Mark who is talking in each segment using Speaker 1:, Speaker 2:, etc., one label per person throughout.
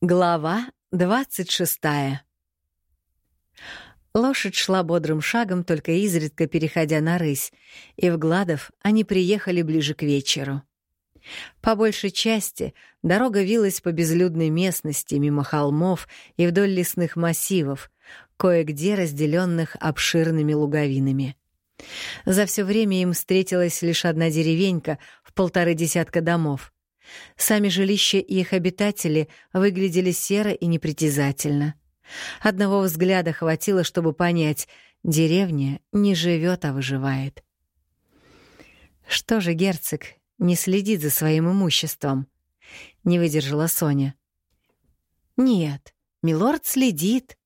Speaker 1: Глава двадцать шестая Лошадь шла бодрым шагом, только изредка переходя на рысь, и в Гладов они приехали ближе к вечеру. По большей части дорога вилась по безлюдной местности, мимо холмов и вдоль лесных массивов, кое-где разделенных обширными луговинами. За все время им встретилась лишь одна деревенька в полторы десятка домов — Сами жилища и их обитатели выглядели серо и непритязательно. Одного взгляда хватило, чтобы понять, деревня не живет, а выживает. Что же герцог не следит за своим имуществом? Не выдержала Соня. Нет, милорд следит.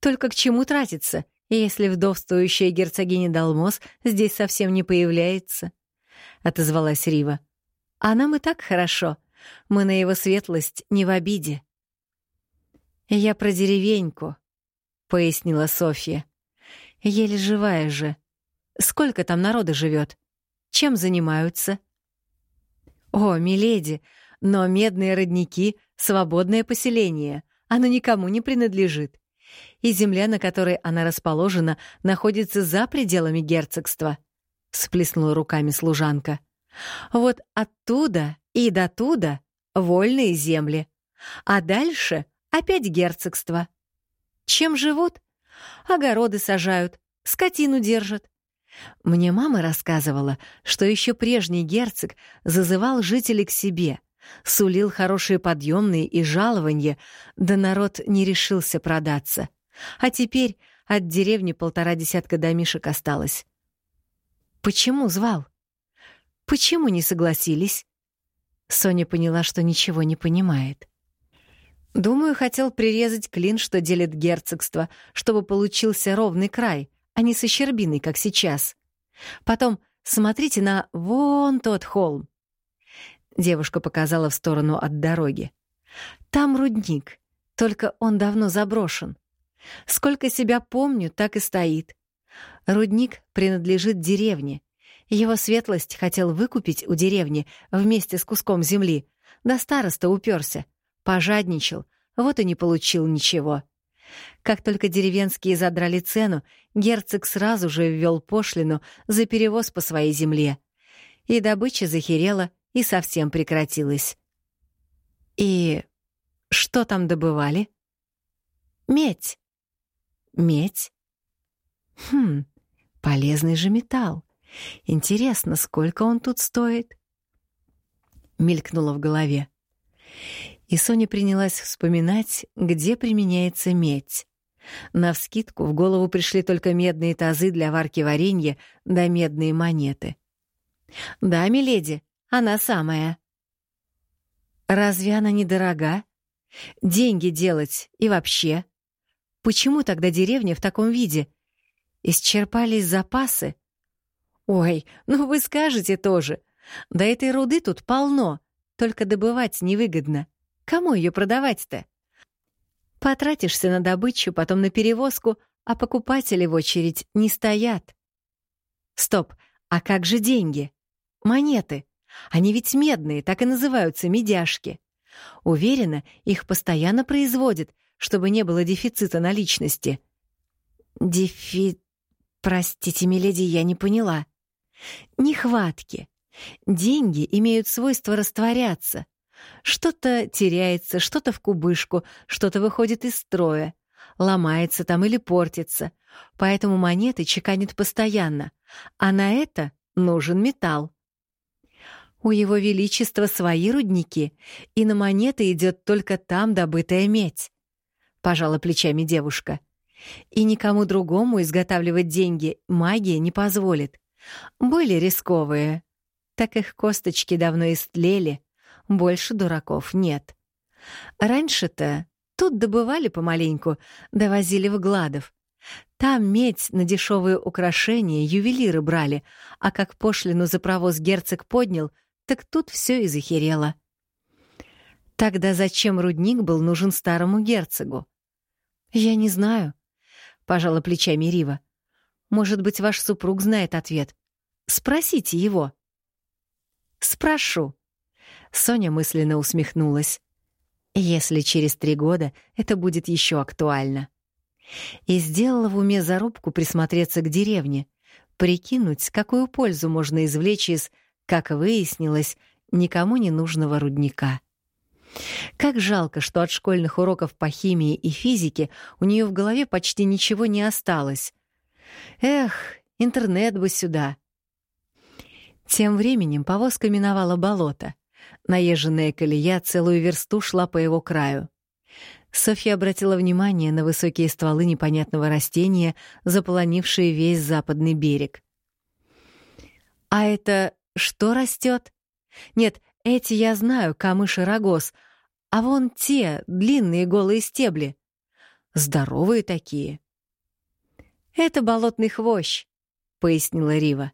Speaker 1: Только к чему тратиться, если вдовствующая герцогиня Далмос здесь совсем не появляется? Отозвалась Рива. А нам и так хорошо. Мы на его светлость не в обиде. «Я про деревеньку», — пояснила Софья. «Еле живая же. Сколько там народа живет? Чем занимаются?» «О, миледи, но медные родники — свободное поселение. Оно никому не принадлежит. И земля, на которой она расположена, находится за пределами герцогства», — сплеснула руками служанка. Вот оттуда и до туда вольные земли, а дальше опять герцогство. Чем живут? Огороды сажают, скотину держат. Мне мама рассказывала, что еще прежний герцог зазывал жителей к себе, сулил хорошие подъемные и жалования, да народ не решился продаться. А теперь от деревни полтора десятка домишек осталось. Почему звал? Почему не согласились? Соня поняла, что ничего не понимает. Думаю, хотел прирезать клин, что делит герцогство, чтобы получился ровный край, а не со щербиной, как сейчас. Потом смотрите на вон тот холм. Девушка показала в сторону от дороги. Там рудник, только он давно заброшен. Сколько себя помню, так и стоит. Рудник принадлежит деревне, его светлость хотел выкупить у деревни вместе с куском земли, да староста уперся, пожадничал, вот и не получил ничего. Как только деревенские задрали цену, герцог сразу же ввел пошлину за перевоз по своей земле. И добыча захерела и совсем прекратилась. И что там добывали? Медь. Медь? Хм, полезный же металл. Интересно, сколько он тут стоит? Мелькнуло в голове. И Соня принялась вспоминать, где применяется медь. Навскидку в голову пришли только медные тазы для варки варенья да медные монеты. «Да, миледи, она самая». «Разве она недорога? Деньги делать и вообще? Почему тогда деревня в таком виде? Исчерпались запасы?» Ой, ну вы скажете тоже. Да этой руды тут полно, только добывать невыгодно. Кому ее продавать-то? Потратишься на добычу, потом на перевозку, а покупатели в очередь не стоят. Стоп, а как же деньги? Монеты. Они ведь медные, так и называются медяшки. Уверена, их постоянно производят, чтобы не было дефицита наличности. Дефи... Простите, миледи, я не поняла. Нехватки. Деньги имеют свойство растворяться. Что-то теряется, что-то в кубышку, что-то выходит из строя, ломается там или портится. Поэтому монеты чеканят постоянно, а на это нужен металл. У его величества свои рудники, и на монеты идет только там добытая медь. Пожала плечами девушка. И никому другому изготавливать деньги магия не позволит. Были рисковые. Так их косточки давно истлели, больше дураков нет. Раньше-то тут добывали помаленьку, довозили в Гладов. Там медь на дешевые украшения ювелиры брали, а как пошлину за провоз герцог поднял, так тут все и захерело. Тогда зачем рудник был нужен старому герцогу? Я не знаю, пожала плечами Рива. Может быть, ваш супруг знает ответ. Спросите его. Спрошу. Соня мысленно усмехнулась. Если через три года это будет еще актуально. И сделала в уме зарубку присмотреться к деревне, прикинуть, какую пользу можно извлечь из, как выяснилось, никому не нужного рудника. Как жалко, что от школьных уроков по химии и физике у нее в голове почти ничего не осталось. Эх, интернет бы сюда. Тем временем повозка миновала болото. Наезженная колея целую версту шла по его краю. Софья обратила внимание на высокие стволы непонятного растения, заполонившие весь западный берег. «А это что растет? Нет, эти я знаю, камыш и рогоз, а вон те, длинные голые стебли. Здоровые такие». «Это болотный хвощ», — пояснила Рива.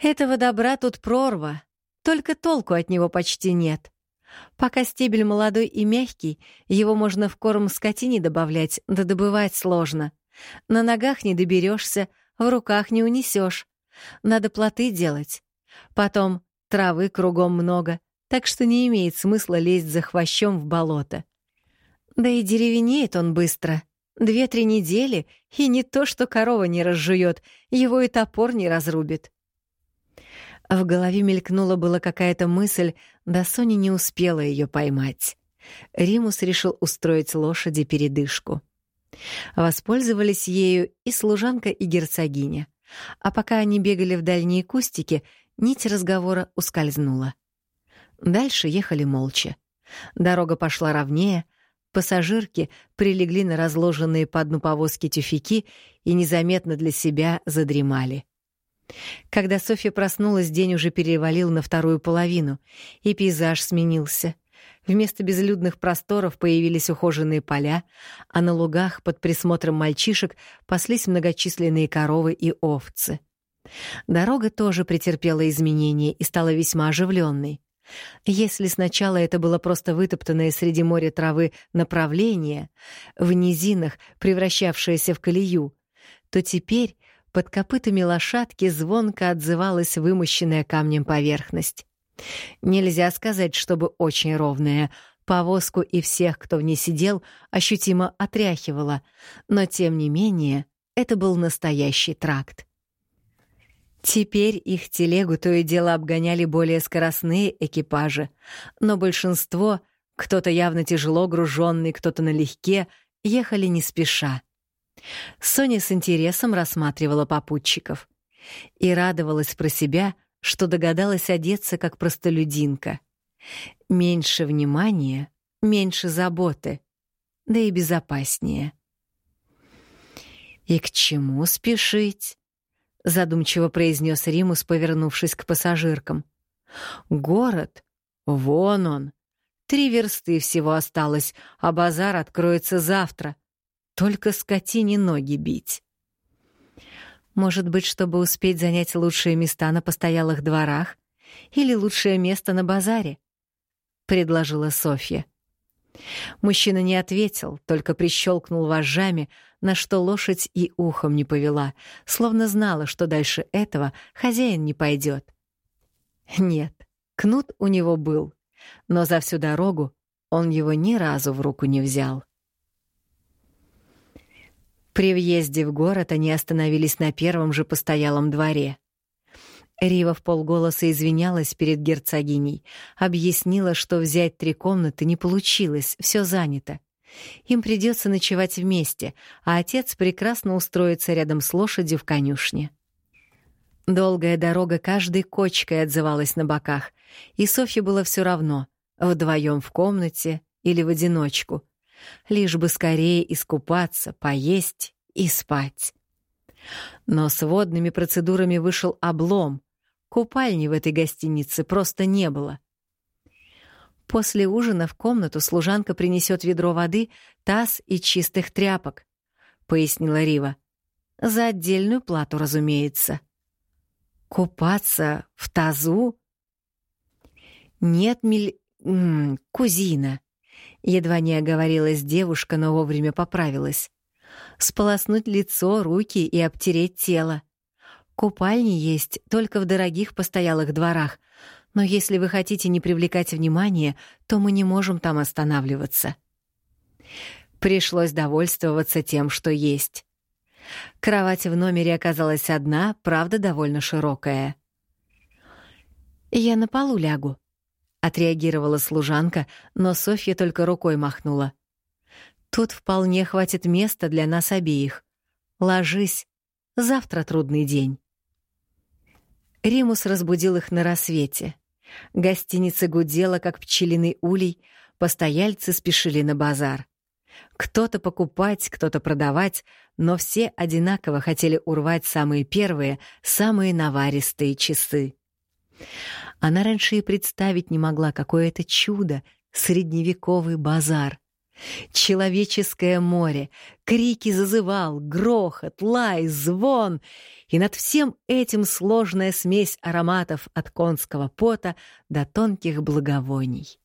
Speaker 1: «Этого добра тут прорва, только толку от него почти нет. Пока стебель молодой и мягкий, его можно в корм скотине добавлять, да добывать сложно. На ногах не доберешься, в руках не унесешь. Надо плоты делать. Потом травы кругом много, так что не имеет смысла лезть за хвощом в болото. Да и деревенеет он быстро. Две-три недели, и не то, что корова не разжует, его и топор не разрубит. В голове мелькнула была какая-то мысль, да Соня не успела ее поймать. Римус решил устроить лошади передышку. Воспользовались ею и служанка, и герцогиня. А пока они бегали в дальние кустики, нить разговора ускользнула. Дальше ехали молча. Дорога пошла ровнее, пассажирки прилегли на разложенные по дну повозки тюфяки и незаметно для себя задремали. Когда Софья проснулась, день уже перевалил на вторую половину, и пейзаж сменился. Вместо безлюдных просторов появились ухоженные поля, а на лугах под присмотром мальчишек паслись многочисленные коровы и овцы. Дорога тоже претерпела изменения и стала весьма оживленной. Если сначала это было просто вытоптанное среди моря травы направление, в низинах превращавшееся в колею, то теперь под копытами лошадки звонко отзывалась вымощенная камнем поверхность. Нельзя сказать, чтобы очень ровная. Повозку и всех, кто в ней сидел, ощутимо отряхивала, но, тем не менее, это был настоящий тракт. Теперь их телегу то и дело обгоняли более скоростные экипажи, но большинство, кто-то явно тяжело груженный, кто-то налегке, ехали не спеша. Соня с интересом рассматривала попутчиков и радовалась про себя, что догадалась одеться как простолюдинка. Меньше внимания, меньше заботы, да и безопаснее. «И к чему спешить?» — задумчиво произнес Римус, повернувшись к пассажиркам. «Город? Вон он. Три версты всего осталось, а базар откроется завтра. Только скотине ноги бить. Может быть, чтобы успеть занять лучшие места на постоялых дворах или лучшее место на базаре? предложила Софья. Мужчина не ответил, только прищелкнул вожжами, на что лошадь и ухом не повела, словно знала, что дальше этого хозяин не пойдет. Нет, кнут у него был, но за всю дорогу он его ни разу в руку не взял. При въезде в город они остановились на первом же постоялом дворе. Рива в полголоса извинялась перед герцогиней, объяснила, что взять три комнаты не получилось, все занято. Им придется ночевать вместе, а отец прекрасно устроится рядом с лошадью в конюшне. Долгая дорога каждой кочкой отзывалась на боках, и Софье было все равно, вдвоем в комнате или в одиночку — лишь бы скорее искупаться, поесть и спать. Но с водными процедурами вышел облом. Купальни в этой гостинице просто не было. После ужина в комнату служанка принесет ведро воды, таз и чистых тряпок, — пояснила Рива. За отдельную плату, разумеется. Купаться в тазу? Нет, миль... М -м, кузина. Едва не оговорилась девушка, но вовремя поправилась. Сполоснуть лицо, руки и обтереть тело. Купальни есть только в дорогих постоялых дворах, Но если вы хотите не привлекать внимания, то мы не можем там останавливаться. Пришлось довольствоваться тем, что есть. Кровать в номере оказалась одна, правда, довольно широкая. «Я на полу лягу», — отреагировала служанка, но Софья только рукой махнула. «Тут вполне хватит места для нас обеих. Ложись, завтра трудный день». Римус разбудил их на рассвете. Гостиница гудела, как пчелиный улей, постояльцы спешили на базар. Кто-то покупать, кто-то продавать, но все одинаково хотели урвать самые первые, самые наваристые часы. Она раньше и представить не могла, какое это чудо — средневековый базар. Человеческое море, крики зазывал, грохот, лай, звон, и над всем этим сложная смесь ароматов от конского пота до тонких благовоний.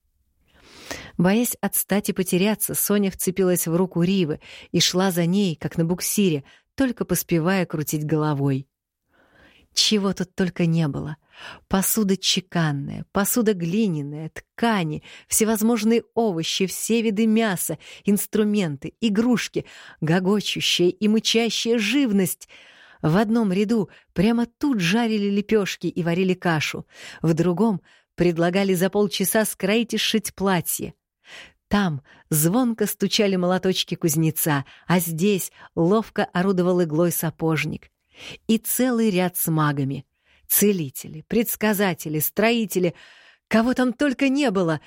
Speaker 1: Боясь отстать и потеряться, Соня вцепилась в руку Ривы и шла за ней, как на буксире, только поспевая крутить головой. Чего тут только не было. Посуда чеканная, посуда глиняная, ткани, всевозможные овощи, все виды мяса, инструменты, игрушки, гогочущая и мычащая живность. В одном ряду прямо тут жарили лепешки и варили кашу, в другом предлагали за полчаса скроить и сшить платье. Там звонко стучали молоточки кузнеца, а здесь ловко орудовал иглой сапожник. И целый ряд с магами. Целители, предсказатели, строители. Кого там только не было.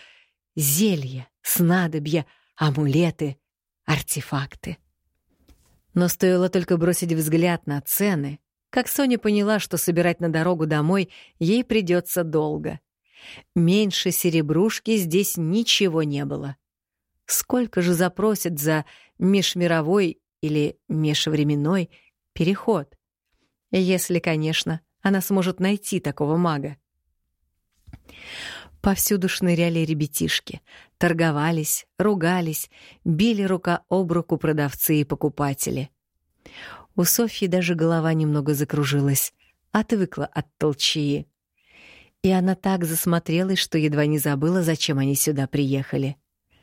Speaker 1: Зелья, снадобья, амулеты, артефакты. Но стоило только бросить взгляд на цены, как Соня поняла, что собирать на дорогу домой ей придется долго. Меньше серебрушки здесь ничего не было. Сколько же запросят за межмировой или межвременной переход? Если, конечно, она сможет найти такого мага. Повсюду шныряли ребятишки, торговались, ругались, били рука об руку продавцы и покупатели. У Софьи даже голова немного закружилась, отвыкла от толчии. И она так засмотрелась, что едва не забыла, зачем они сюда приехали.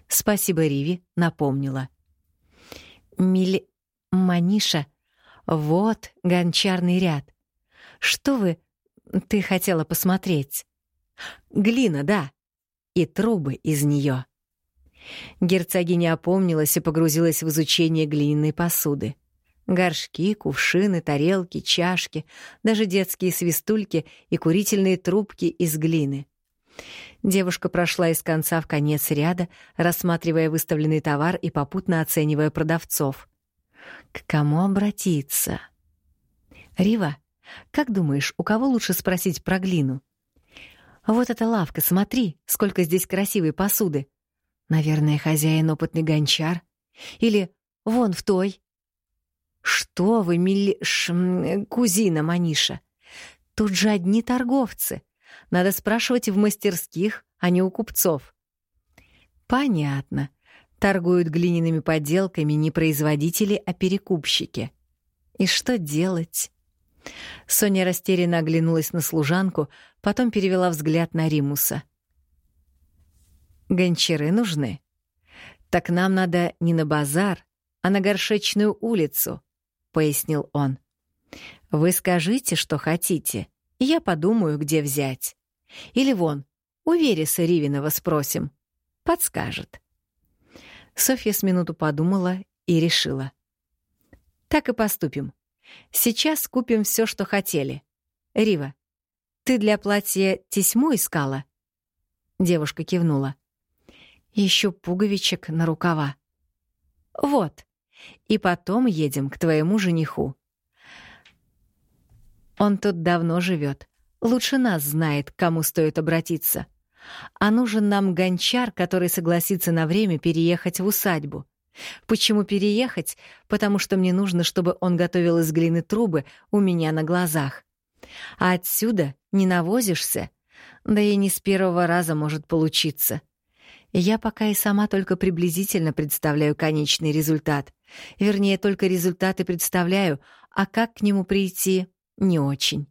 Speaker 1: Спасибо, Риви, напомнила. Мили... Маниша, вот гончарный ряд. Что вы... Ты хотела посмотреть? Глина, да. И трубы из нее. Герцогиня опомнилась и погрузилась в изучение глиняной посуды. Горшки, кувшины, тарелки, чашки, даже детские свистульки и курительные трубки из глины. Девушка прошла из конца в конец ряда, рассматривая выставленный товар и попутно оценивая продавцов. К кому обратиться? Рива, как думаешь, у кого лучше спросить про глину? Вот эта лавка, смотри, сколько здесь красивой посуды. Наверное, хозяин опытный гончар. Или вон в той. «Что вы, милли... Ш... кузина Маниша? Тут же одни торговцы. Надо спрашивать в мастерских, а не у купцов». «Понятно. Торгуют глиняными поделками не производители, а перекупщики. И что делать?» Соня растерянно оглянулась на служанку, потом перевела взгляд на Римуса. «Гончары нужны? Так нам надо не на базар, а на горшечную улицу пояснил он. Вы скажите, что хотите, и я подумаю, где взять. Или вон, у Вереса Ривинова спросим. Подскажет. Софья с минуту подумала и решила. Так и поступим. Сейчас купим все, что хотели. Рива, ты для платья тесьму искала? Девушка кивнула. Еще пуговичек на рукава. Вот. И потом едем к твоему жениху. Он тут давно живет. Лучше нас знает, к кому стоит обратиться. А нужен нам гончар, который согласится на время переехать в усадьбу. Почему переехать? Потому что мне нужно, чтобы он готовил из глины трубы у меня на глазах. А отсюда не навозишься. Да и не с первого раза может получиться. Я пока и сама только приблизительно представляю конечный результат. Вернее, только результаты представляю, а как к нему прийти — не очень.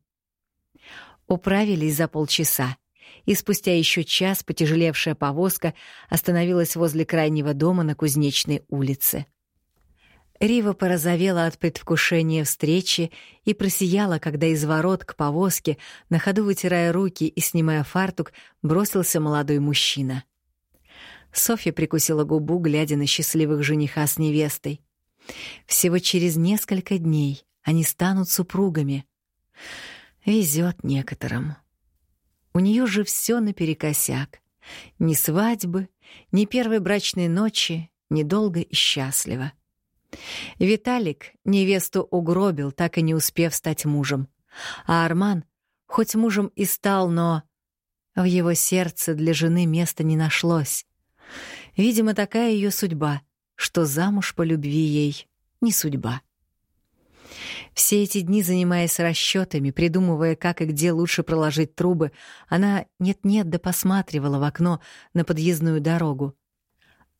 Speaker 1: Управились за полчаса, и спустя еще час потяжелевшая повозка остановилась возле крайнего дома на Кузнечной улице. Рива порозовела от предвкушения встречи и просияла, когда из ворот к повозке, на ходу вытирая руки и снимая фартук, бросился молодой мужчина. Софья прикусила губу, глядя на счастливых жениха с невестой. Всего через несколько дней они станут супругами. Везет некоторым. У нее же все наперекосяк. Ни свадьбы, ни первой брачной ночи, недолго и счастливо. Виталик невесту угробил, так и не успев стать мужем. А Арман, хоть мужем и стал, но в его сердце для жены места не нашлось. Видимо, такая ее судьба, что замуж по любви ей не судьба. Все эти дни, занимаясь расчетами, придумывая, как и где лучше проложить трубы, она нет-нет да посматривала в окно на подъездную дорогу.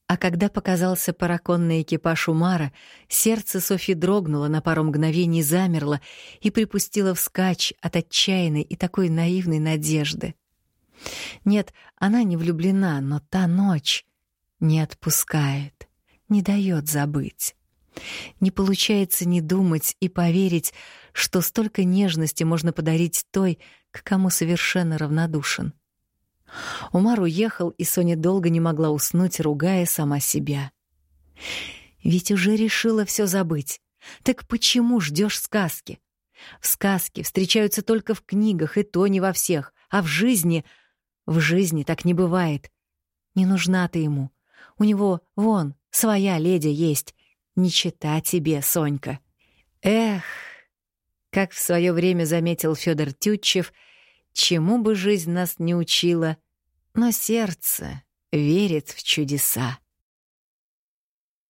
Speaker 1: А когда показался параконный экипаж Умара, сердце Софи дрогнуло на пару мгновений, замерло и припустило вскачь от отчаянной и такой наивной надежды. Нет, она не влюблена, но та ночь не отпускает, не дает забыть. Не получается не думать и поверить, что столько нежности можно подарить той, к кому совершенно равнодушен. Умар уехал, и Соня долго не могла уснуть, ругая сама себя. Ведь уже решила все забыть. Так почему ждешь сказки? В сказке встречаются только в книгах, и то не во всех, а в жизни... В жизни так не бывает. Не нужна ты ему. У него, вон, своя леди есть. Не чита тебе, Сонька. Эх, как в свое время заметил Федор Тютчев, чему бы жизнь нас не учила — но сердце верит в чудеса.